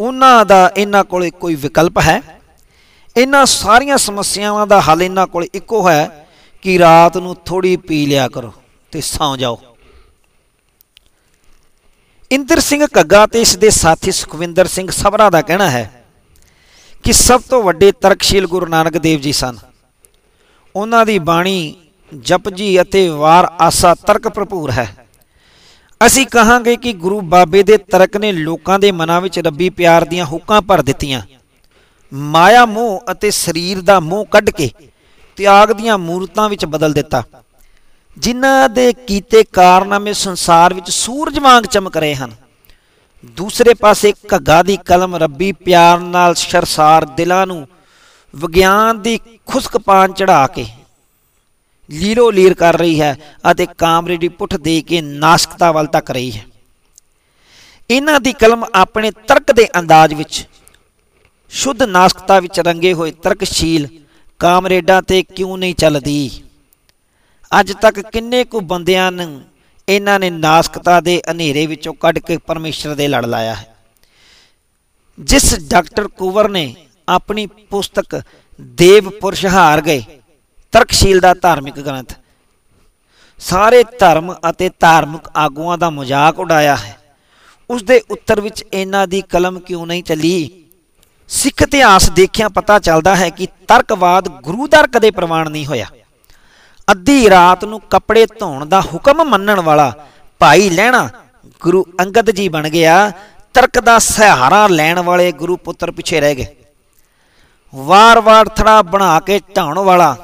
ਉਹਨਾਂ ਦਾ ਇਹਨਾਂ ਕੋਲ ਕੋਈ ਵਿਕਲਪ ਹੈ? ਇਹਨਾਂ ਸਾਰੀਆਂ ਸਮੱਸਿਆਵਾਂ ਦਾ ਹੱਲ ਇਹਨਾਂ ਕੋਲ ਇੱਕੋ ਹੈ ਕਿ ਰਾਤ ਨੂੰ ਥੋੜੀ ਪੀ ਲਿਆ ਕਰੋ ਤੇ ਸੌਂ ਜਾਓ। ਇੰਦਰ ਸਿੰਘ ਕੱਗਾ ਤੇ ਇਸ ਦੇ ਸਾਥੀ ਸੁਖਵਿੰਦਰ ਸਿੰਘ ਸਭਰਾ ਦਾ ਕਹਿਣਾ ਹੈ ਕਿ ਸਭ ਤੋਂ ਵੱਡੇ ਤਰਕਸ਼ੀਲ ਗੁਰੂ ਨਾਨਕ ਦੇਵ ਜੀ ਸਨ। ਉਹਨਾਂ ਦੀ ਬਾਣੀ ਜਪਜੀ ਅਤੇ ਵਾਰ ਆਸਾ ਤਰਕ ਭਰਪੂਰ ਹੈ। ਅਸੀਂ ਕਹਾਂਗੇ ਕਿ ਗੁਰੂ ਬਾਬੇ ਦੇ ਤਰਕ ਨੇ ਲੋਕਾਂ ਦੇ ਮਨਾਂ ਵਿੱਚ ਰੱਬੀ ਪਿਆਰ ਦੀਆਂ ਹੁੱਕਾਂ ਭਰ ਦਿੱਤੀਆਂ। ਮਾਇਆ ਮੋਹ ਅਤੇ ਸਰੀਰ ਦਾ ਮੋਹ ਕੱਢ ਕੇ ਤਿਆਗ ਦੀਆਂ ਮੂਰਤਾਂ ਵਿੱਚ ਬਦਲ ਦਿੱਤਾ। ਜਿਨ੍ਹਾਂ ਦੇ ਕੀਤੇ ਕਾਰਨਾਮੇ ਸੰਸਾਰ ਵਿੱਚ ਸੂਰਜ ਵਾਂਗ ਚਮਕ ਰਹੇ ਹਨ। ਦੂਸਰੇ ਪਾਸੇ ਘੱਗਾ ਦੀ ਕਲਮ ਰੱਬੀ ਪਿਆਰ ਨਾਲ ਸ਼ਰਸਾਰ ਦਿਲਾਂ ਨੂੰ ਵਿਗਿਆਨ ਦੀ ਖੁਸਕ ਪਾਨ ਚੜਾ ਕੇ ਲੀਰੋ ਲੀਰ ਕਰ ਰਹੀ ਹੈ ਅਤੇ ਕਾਮਰੇ ਦੀ ਪੁੱਠ ਦੇ ਕੇ ਨਾਸਕਤਾ ਵੱਲ ਤੱਕ ਰਹੀ ਹੈ। ਇਹਨਾਂ ਦੀ ਕਲਮ ਆਪਣੇ ਤਰਕ ਦੇ ਅੰਦਾਜ਼ ਵਿੱਚ ਸ਼ੁੱਧ ਨਾਸਕਤਾ ਵਿੱਚ ਰੰਗੇ ਹੋਏ ਤਰਕਸ਼ੀਲ ਕਾਮਰੇਡਾਂ ਤੇ ਕਿਉਂ ਨਹੀਂ ਚੱਲਦੀ? ਅੱਜ ਤੱਕ ਕਿੰਨੇ ਕੁ ਬੰਦਿਆਂ ਨੂੰ ਇਹਨਾਂ ਨੇ ਨਾਸਕਤਾ ਦੇ ਹਨੇਰੇ ਵਿੱਚੋਂ ਕੱਢ ਕੇ ਪਰਮੇਸ਼ਰ ਦੇ ਲੜ ਲਾਇਆ ਹੈ। ਜਿਸ ਡਾਕਟਰ ਕੁਵਰ ਨੇ ਆਪਣੀ ਪੁਸਤਕ ਦੇਵ ਪੁਰਸ਼ ਹਾਰ ਗਏ, ਤਰਕਸ਼ੀਲ ਦਾ ਧਾਰਮਿਕ ਗ੍ਰੰਥ, ਸਾਰੇ ਧਰਮ ਅਤੇ ਧਾਰਮਿਕ ਆਗੂਆਂ ਦਾ ਮਜ਼ਾਕ ਉਡਾਇਆ ਹੈ। ਉਸ ਦੇ ਉੱਤਰ ਵਿੱਚ ਇਹਨਾਂ ਦੀ ਕਲਮ ਕਿਉਂ ਨਹੀਂ ਚੱਲੀ? ਸਿੱਖ ਇਤਿਹਾਸ ਦੇਖਿਆ ਪਤਾ ਚੱਲਦਾ ਹੈ ਕਿ ਤਰਕਵਾਦ ਗੁਰੂ ਦਰ ਕਦੇ ਪ੍ਰਵਾਨ ਨਹੀਂ ਹੋਇਆ। ਅੱਧੀ ਰਾਤ ਨੂੰ ਕੱਪੜੇ ਧੋਣ ਦਾ ਹੁਕਮ ਮੰਨਣ ਵਾਲਾ ਭਾਈ ਲੈਣਾ ਗੁਰੂ ਅੰਗਦ ਜੀ ਬਣ ਗਿਆ, ਤਰਕ ਦਾ ਸਹਾਰਾ ਲੈਣ ਵਾਲੇ ਗੁਰੂ ਪੁੱਤਰ ਪਿੱਛੇ ਰਹਿ ਗਏ। ਵਾਰ-ਵਾਰ ਥੜਾ ਬਣਾ ਕੇ ਢਾਉਣ ਵਾਲਾ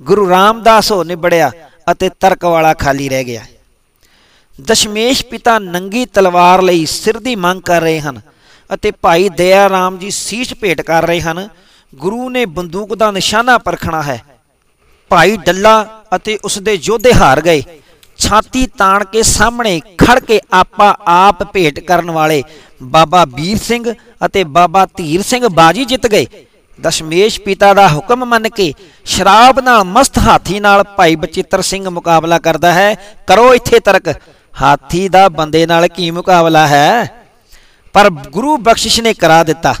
ਗੁਰੂ ਰਾਮਦਾਸ ਹੋ ਨਿਬੜਿਆ ਅਤੇ ਤਰਕ ਵਾਲਾ ਖਾਲੀ ਰਹਿ ਗਿਆ। ਦਸ਼ਮੇਸ਼ ਪਿਤਾ ਨੰਗੀ ਤਲਵਾਰ ਲਈ ਸਿਰ ਦੀ ਮੰਗ ਕਰ ਰਹੇ ਹਨ। ਅਤੇ ਭਾਈ ਦਇਆ ਰਾਮ ਜੀ ਸੀਸ ਭੇਟ ਕਰ ਰਹੇ ਹਨ, ਗੁਰੂ ਨੇ ਬੰਦੂਕ ਦਾ ਨਿਸ਼ਾਨਾ ਪਰਖਣਾ ਹੈ। ਭਾਈ ਡੱਲਾ ਅਤੇ ਉਸ ਦੇ ਯੋਧੇ ਹਾਰ ਗਏ। ਛਾਤੀ ਤਾਣ ਕੇ ਸਾਹਮਣੇ ਖੜ ਕੇ ਆਪਾ ਆਪ ਭੇਟ ਕਰਨ ਵਾਲੇ ਬਾਬਾ ਵੀਰ ਸਿੰਘ ਅਤੇ ਬਾਬਾ ਧੀਰ ਸਿੰਘ ਬਾਜੀ ਜਿੱਤ ਗਏ। ਦਸ਼ਮੇਸ਼ ਪਿਤਾ ਦਾ ਹੁਕਮ ਮੰਨ ਕੇ ਸ਼ਰਾਬ ਨਾਲ ਮਸਤ ਹਾਥੀ ਨਾਲ ਭਾਈ ਬਚਿੱਤਰ ਸਿੰਘ ਮੁਕਾਬਲਾ ਕਰਦਾ ਹੈ। ਕਰੋ ਇੱਥੇ ਤਰਕ। ਹਾਥੀ ਦਾ ਬੰਦੇ ਨਾਲ ਕੀ ਮੁਕਾਬਲਾ ਹੈ? ਪਰ ਗੁਰੂ ਬਖਸ਼ਿਸ਼ ਨੇ ਕਰਾ ਦਿੱਤਾ।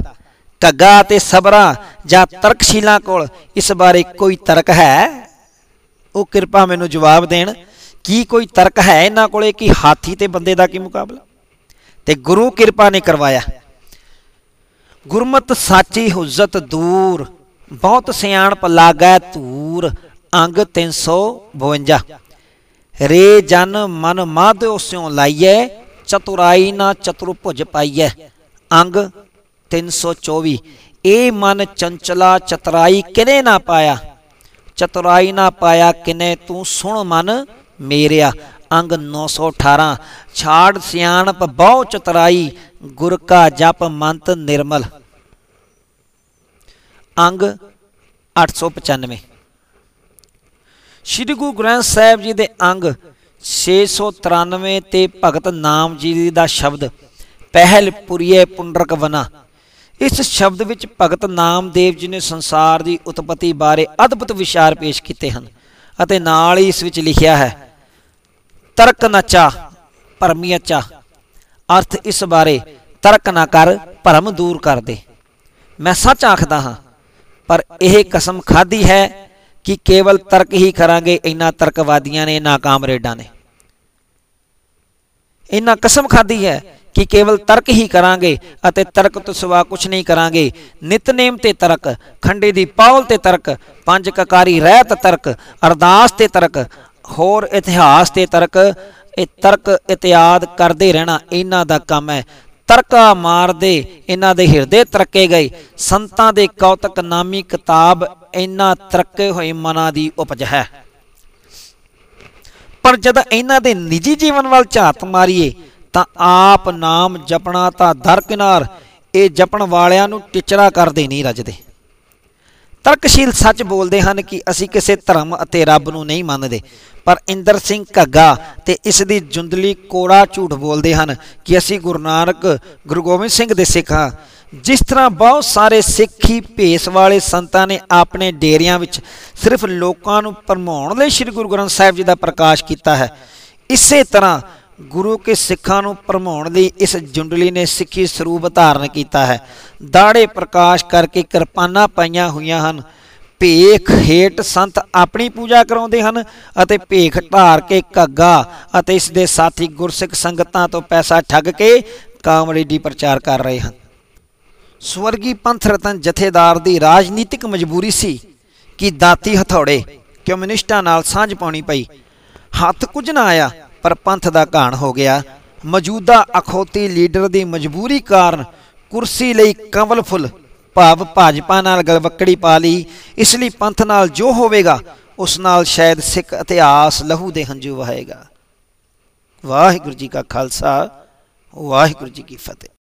ਕੱਗਾ ਤੇ ਸਬਰਾਂ ਜਾਂ ਤਰਕਸ਼ੀਲਾਂ ਕੋਲ ਇਸ ਬਾਰੇ ਕੋਈ ਤਰਕ ਹੈ? ਉਹ ਕਿਰਪਾ ਮੈਨੂੰ ਜਵਾਬ ਦੇਣ, ਕੀ ਕੋਈ ਤਰਕ ਹੈ ਇਹਨਾਂ ਕੋਲੇ ਕਿ ਹਾਥੀ ਤੇ ਬੰਦੇ ਦਾ ਕੀ ਮੁਕਾਬਲਾ? ਤੇ ਗੁਰੂ ਕਿਰਪਾ ਨੇ ਕਰਵਾਇਆ। ਗੁਰਮਤ ਸਾਚੀ ਹੁਜਤ ਦੂਰ, ਬਹੁਤ ਸਿਆਣਪ ਲਾਗੈ ਧੂਰ, ਅੰਗ 352 ਰੇ ਜਨ ਮਨ ਮਾਧਿਓ ਸਿਉ ਲਾਈਏ ਚਤੁਰਾਈ ਨਾ ਚਤੁਰ ਭੁਜ ਪਾਈਐ। ਅੰਗ 324 ਇਹ ਮਨ ਚੰਚਲਾ ਚਤਰਾਈ ਕਿਨੇ ਨਾ ਪਾਇਆ? ਚਤੁਰਾਈ ਨਾ ਪਾਇਆ ਕਿਨੇ? ਤੂੰ ਸੁਣ ਮਨ ਮੇਰਿਆ। ਅੰਗ 918 ਛਾੜ ਸਿਆਣਪ ਬਹੁ ਚਤਰਾਈ। ਗੁਰ ਕਾ ਜਪ ਮੰਤ ਨਿਰਮਲ। ਅੰਗ 895 ਸ਼੍ਰੀ ਗੁਰੂ ਗ੍ਰੰਥ ਸਾਹਿਬ ਜੀ ਦੇ ਅੰਗ 693 ਤੇ ਭਗਤ ਨਾਮ ਜੀ ਦਾ ਸ਼ਬਦ, ਪਹਿਲ ਪੁਰੀਏ ਪੁੰਡਰਕ ਵਨਾ। ਇਸ ਸ਼ਬਦ ਵਿੱਚ ਭਗਤ ਨਾਮਦੇਵ ਜੀ ਨੇ ਸੰਸਾਰ ਦੀ ਉਤਪਤੀ ਬਾਰੇ ਅਦਭੁਤ ਵਿਚਾਰ ਪੇਸ਼ ਕੀਤੇ ਹਨ ਅਤੇ ਨਾਲ ਹੀ ਇਸ ਵਿੱਚ ਲਿਖਿਆ ਹੈ, ਤਰਕ ਨਚਾ ਪਰਮੀਅਚਾ ਅਰਥ ਇਸ ਬਾਰੇ, ਤਰਕ ਨਾ ਕਰ, ਭਰਮ ਦੂਰ ਕਰ ਦੇ। ਮੈਂ ਸੱਚ ਆਖਦਾ ਹਾਂ, ਪਰ ਇਹ ਕਸਮ ਖਾਦੀ ਹੈ ਕਿ ਕੇਵਲ ਤਰਕ ਹੀ ਕਰਾਂਗੇ ਇਨ੍ਹਾਂ ਤਰਕਵਾਦੀਆਂ ਨੇ, ਨਾਕਾਮ ਰੇਡਾਂ ਨੇ। ਇਨ੍ਹਾਂ ਕਸਮ ਖਾਦੀ ਹੈ ਕਿ ਕੇਵਲ ਤਰਕ ਹੀ ਕਰਾਂਗੇ ਅਤੇ ਤਰਕ ਤੋਂ ਸਿਵਾ ਕੁਝ ਨਹੀਂ ਕਰਾਂਗੇ। ਨਿਤਨੇਮ ਤੇ ਤਰਕ, ਖੰਡੇ ਦੀ ਪਾਵਲ ਤੇ ਤਰਕ, ਪੰਜ ਕਕਾਰੀ ਰਹਿਤ ਤਰਕ, ਅਰਦਾਸ ਤੇ ਤਰਕ, ਹੋਰ ਇਤਿਹਾਸ ਤੇ ਤਰਕ, ਇਹ ਤਰਕ ਇਤਿਆਦ ਕਰਦੇ ਰਹਿਣਾ ਇਹਨਾਂ ਦਾ ਕੰਮ ਹੈ। ਤਰਕਾ ਮਾਰਦੇ, ਇਹਨਾਂ ਦੇ ਹਿਰਦੇ ਤਰਕੇ ਗਏ। ਸੰਤਾਂ ਦੇ ਕੌਤਕ ਨਾਮੀ ਕਿਤਾਬ ਇਹਨਾਂ ਤਰੱਕੇ ਹੋਏ ਮਨਾਂ ਦੀ ਉਪਜ ਹੈ। ਪਰ ਜਦ ਇਹਨਾਂ ਦੇ ਨਿੱਜੀ ਜੀਵਨ ਵੱਲ ਝਾਤ ਮਾਰੀਏ, ਤਾਂ ਆਪ ਨਾਮ ਜਪਣਾ ਤਾਂ ਦਰਕਿਨਾਰ ਇਹ ਜਪਣ ਵਾਲਿਆਂ ਨੂੰ ਟਿਚਰਾ ਕਰਦੇ ਨਹੀਂ ਰੱਜਦੇ। ਤਰਕਸ਼ੀਲ ਸੱਚ ਬੋਲਦੇ ਹਨ ਕਿ ਅਸੀਂ ਕਿਸੇ ਧਰਮ ਅਤੇ ਰੱਬ ਨੂੰ ਨਹੀਂ ਮੰਨਦੇ, ਪਰ ਇੰਦਰ ਸਿੰਘ ਘੱਗਾ ਤੇ ਇਸ ਦੀ ਜੁੰਦਲੀ ਕੋੜਾ ਝੂਠ ਬੋਲਦੇ ਹਨ ਕਿ ਅਸੀਂ ਗੁਰੂ ਨਾਨਕ, ਗੁਰੂ ਗੋਬਿੰਦ ਸਿੰਘ ਦੇ ਸਿੱਖ ਹਾਂ। ਜਿਸ ਤਰ੍ਹਾਂ ਬਹੁਤ ਸਾਰੇ ਸਿੱਖੀ ਭੇਸ ਵਾਲੇ ਸੰਤਾਂ ਨੇ ਆਪਣੇ ਡੇਰਿਆਂ ਵਿੱਚ ਸਿਰਫ ਲੋਕਾਂ ਨੂੰ ਭਰਮਾਉਣ ਲਈ ਸ੍ਰੀ ਗੁਰੂ ਗ੍ਰੰਥ ਸਾਹਿਬ ਜੀ ਦਾ ਪ੍ਰਕਾਸ਼ ਕੀਤਾ ਹੈ। ਇਸੇ ਤਰ੍ਹਾਂ ਗੁਰੂ ਕੇ ਸਿੱਖਾਂ ਨੂੰ ਭਰਮਾਉਣ ਲਈ ਇਸ ਜੁੰਡਲੀ ਨੇ ਸਿੱਖੀ ਸਰੂਪ ਧਾਰਨ ਕੀਤਾ ਹੈ। ਦਾੜੇ ਪ੍ਰਕਾਸ਼ ਕਰਕੇ ਕਿਰਪਾਨਾਂ ਪਾਈਆਂ ਹੋਈਆਂ ਹਨ। ਭੇਖ ਹੇਠ ਸੰਤ ਆਪਣੀ ਪੂਜਾ ਕਰਾਉਂਦੇ ਹਨ ਅਤੇ ਭੇਖ ਢਾਰ ਕੇ ਘੱਗਾ ਅਤੇ ਇਸ ਦੇ ਸਾਥੀ ਗੁਰਸਿੱਖ ਸੰਗਤਾਂ ਤੋਂ ਪੈਸਾ ਠੱਗ ਕੇ ਕਾਮਰੇਡੀ ਪ੍ਰਚਾਰ ਕਰ ਰਹੇ ਹਨ। ਸਵਰਗੀ ਪੰਥ ਰਤਨ ਜਥੇਦਾਰ ਦੀ ਰਾਜਨੀਤਿਕ ਮਜਬੂਰੀ ਸੀ ਕਿ ਦਾਤੀ ਹਥੌੜੇ ਕਮਿਊਨਿਸਟਾਂ ਨਾਲ ਸਾਂਝ ਪਾਉਣੀ ਪਈ। ਹੱਥ ਕੁਝ ਨਾ ਆਇਆ। ਪਰ ਪੰਥ ਦਾ ਘਾਣ ਹੋ ਗਿਆ। ਮੌਜੂਦਾ ਅਖੌਤੀ ਲੀਡਰ ਦੀ ਮਜਬੂਰੀ ਕਾਰਨ ਕੁਰਸੀ ਲਈ ਕੰਵਲ ਫੁੱਲ, ਭਾਵ ਭਾਜਪਾ ਨਾਲ ਗਲਵੱਕੜੀ ਪਾ ਲਈ। ਇਸ ਲਈ ਪੰਥ ਨਾਲ ਜੋ ਹੋਵੇਗਾ, ਉਸ ਨਾਲ ਸ਼ਾਇਦ ਸਿੱਖ ਇਤਿਹਾਸ ਲਹੂ ਦੇ ਹੰਝੂ ਵਹਾਏਗਾ। ਵਾਹਿਗੁਰੂ ਜੀ ਕਾ ਖਾਲਸਾ, ਵਾਹਿਗੁਰੂ ਜੀ ਕੀ ਫਤਿਹ।